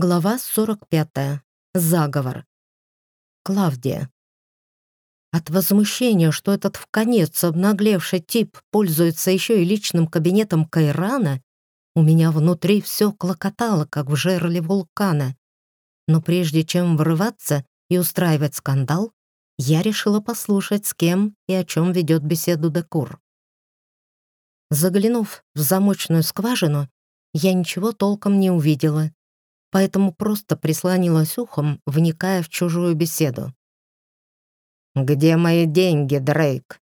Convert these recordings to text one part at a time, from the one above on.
Глава 45. Заговор. Клавдия. От возмущения, что этот в конец обнаглевший тип пользуется еще и личным кабинетом Кайрана, у меня внутри все клокотало, как в жерле вулкана. Но прежде чем врываться и устраивать скандал, я решила послушать, с кем и о чем ведет беседу Декур. Заглянув в замочную скважину, я ничего толком не увидела поэтому просто прислонилась ухом, вникая в чужую беседу. «Где мои деньги, Дрейк?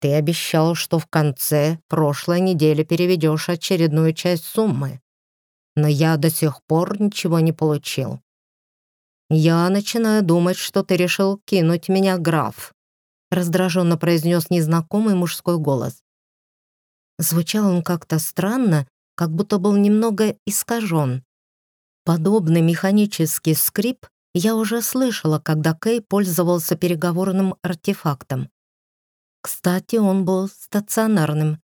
Ты обещал, что в конце прошлой недели переведешь очередную часть суммы, но я до сих пор ничего не получил. Я начинаю думать, что ты решил кинуть меня, граф», раздраженно произнес незнакомый мужской голос. Звучал он как-то странно, как будто был немного искажен. Подобный механический скрип я уже слышала, когда Кей пользовался переговорным артефактом. Кстати, он был стационарным.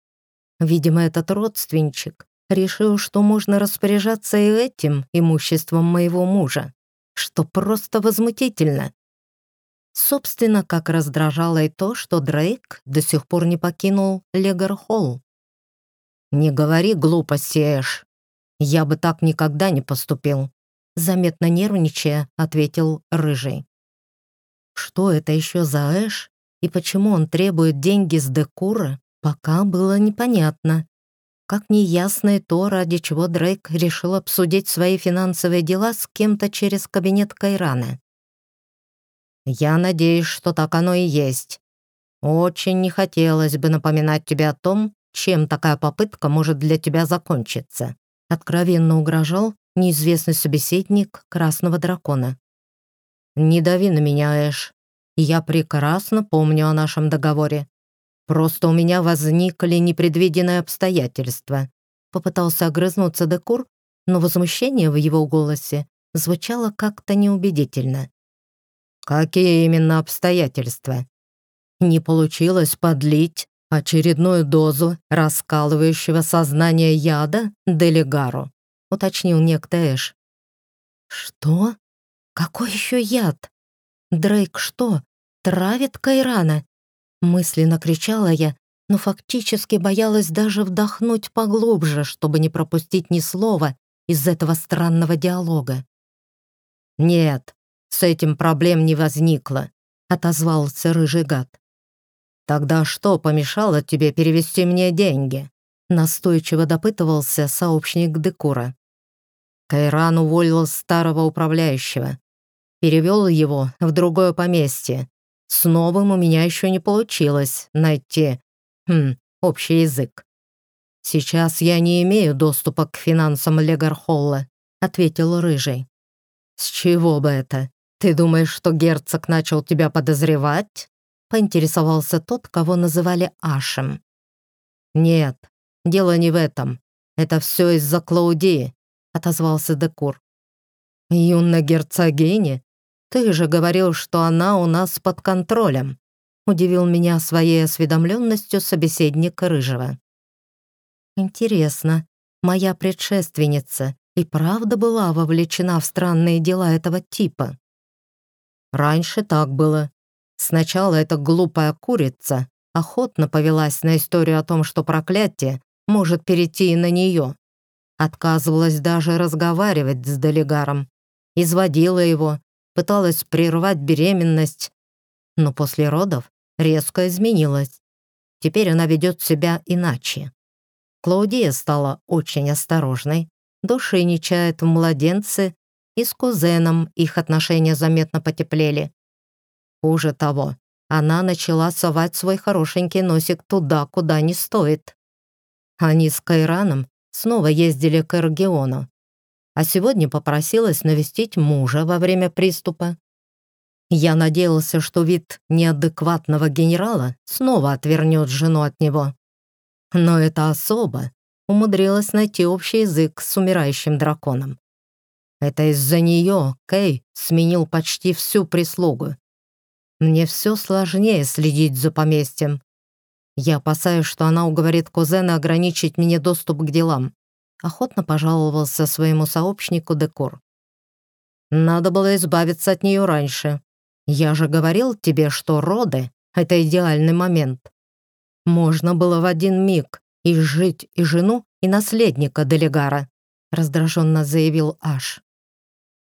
Видимо, этот родственничек решил, что можно распоряжаться и этим имуществом моего мужа, что просто возмутительно. Собственно, как раздражало и то, что Дрейк до сих пор не покинул Легар-Холл. «Не говори глупости, Эш. «Я бы так никогда не поступил», — заметно нервничая, ответил Рыжий. Что это еще за Эш и почему он требует деньги с Декура, пока было непонятно. Как неясно и то, ради чего Дрейк решил обсудить свои финансовые дела с кем-то через кабинет Кайрана. «Я надеюсь, что так оно и есть. Очень не хотелось бы напоминать тебе о том, чем такая попытка может для тебя закончиться откровенно угрожал неизвестный собеседник Красного Дракона. «Не дави на меня, Эш. Я прекрасно помню о нашем договоре. Просто у меня возникли непредвиденные обстоятельства». Попытался огрызнуться Декур, но возмущение в его голосе звучало как-то неубедительно. «Какие именно обстоятельства?» «Не получилось подлить очередную дозу раскалывающего сознание яда Делигару», уточнил некто Эш. «Что? Какой еще яд? Дрейк что, травит Кайрана?» Мысленно кричала я, но фактически боялась даже вдохнуть поглубже, чтобы не пропустить ни слова из этого странного диалога. «Нет, с этим проблем не возникло», — отозвался рыжий гад. «Тогда что помешало тебе перевести мне деньги?» Настойчиво допытывался сообщник Декура. Кайран уволил старого управляющего. Перевел его в другое поместье. С новым у меня еще не получилось найти хм, общий язык. «Сейчас я не имею доступа к финансам Легархолла», — ответил Рыжий. «С чего бы это? Ты думаешь, что герцог начал тебя подозревать?» Поинтересовался тот, кого называли Ашем. «Нет, дело не в этом. Это все из-за Клаудии», — отозвался Декур. «Юна герцогиня, ты же говорил, что она у нас под контролем», — удивил меня своей осведомленностью собеседник Рыжего. «Интересно, моя предшественница и правда была вовлечена в странные дела этого типа?» «Раньше так было», Сначала эта глупая курица охотно повелась на историю о том, что проклятие может перейти и на нее. Отказывалась даже разговаривать с Делигаром. Изводила его, пыталась прервать беременность. Но после родов резко изменилась. Теперь она ведет себя иначе. Клаудия стала очень осторожной, души не чает в младенце, и с кузеном их отношения заметно потеплели. Хуже того, она начала совать свой хорошенький носик туда, куда не стоит. Они с Кайраном снова ездили к Эргиону, а сегодня попросилась навестить мужа во время приступа. Я надеялся, что вид неадекватного генерала снова отвернет жену от него. Но эта особа умудрилась найти общий язык с умирающим драконом. Это из-за нее Кей сменил почти всю прислугу. Мне все сложнее следить за поместьем. Я опасаюсь, что она уговорит кузена ограничить мне доступ к делам. Охотно пожаловался своему сообщнику Декор. Надо было избавиться от нее раньше. Я же говорил тебе, что роды — это идеальный момент. Можно было в один миг и жить и жену, и наследника Делегара», — раздраженно заявил Аш.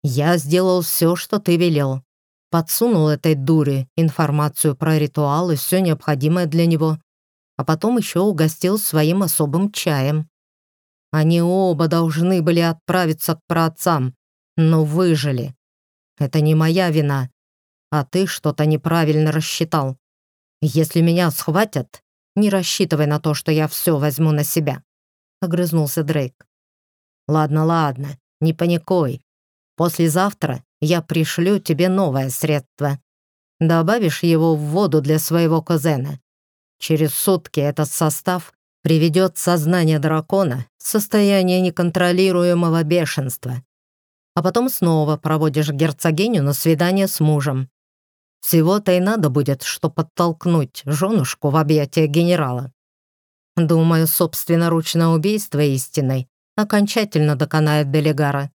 «Я сделал все, что ты велел. Подсунул этой дуре информацию про ритуал и все необходимое для него, а потом еще угостил своим особым чаем. Они оба должны были отправиться к праотцам, но выжили. Это не моя вина, а ты что-то неправильно рассчитал. Если меня схватят, не рассчитывай на то, что я все возьму на себя», — огрызнулся Дрейк. «Ладно, ладно, не паникуй. Послезавтра я пришлю тебе новое средство. Добавишь его в воду для своего кузена. Через сутки этот состав приведет сознание дракона в состояние неконтролируемого бешенства. А потом снова проводишь герцогиню на свидание с мужем. Всего-то и надо будет, что подтолкнуть женушку в объятия генерала. Думаю, собственноручное убийство истиной окончательно доконает Делегара.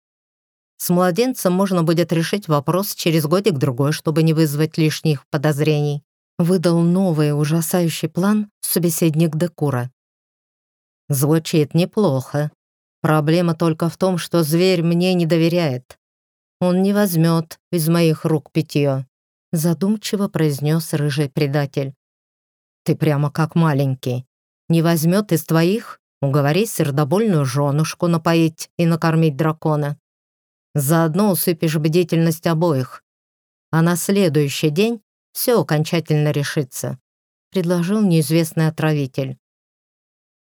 С младенцем можно будет решить вопрос через годик-другой, чтобы не вызвать лишних подозрений. Выдал новый ужасающий план собеседник Декура. Звучит неплохо. Проблема только в том, что зверь мне не доверяет. Он не возьмет из моих рук питье задумчиво произнес рыжий предатель. «Ты прямо как маленький. Не возьмет из твоих? Уговори сердобольную женушку напоить и накормить дракона. Заодно усыпишь бдительность обоих. А на следующий день все окончательно решится», — предложил неизвестный отравитель.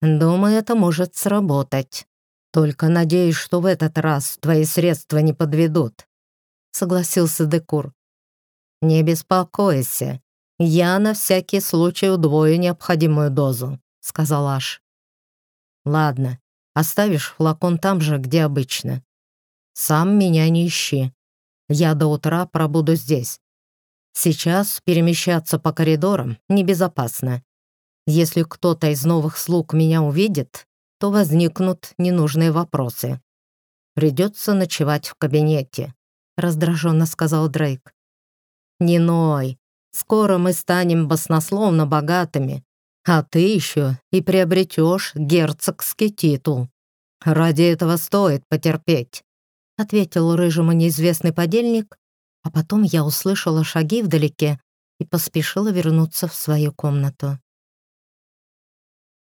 «Думаю, это может сработать. Только надеюсь, что в этот раз твои средства не подведут», — согласился Декур. «Не беспокойся, я на всякий случай удвою необходимую дозу», — сказал Аш. «Ладно, оставишь флакон там же, где обычно. Сам меня не ищи. Я до утра пробуду здесь. Сейчас перемещаться по коридорам небезопасно. Если кто-то из новых слуг меня увидит, то возникнут ненужные вопросы. Придется ночевать в кабинете», — раздраженно сказал Дрейк. Не ной. Скоро мы станем баснословно богатыми, а ты еще и приобретешь герцогский титул. Ради этого стоит потерпеть», — ответил рыжему неизвестный подельник, а потом я услышала шаги вдалеке и поспешила вернуться в свою комнату.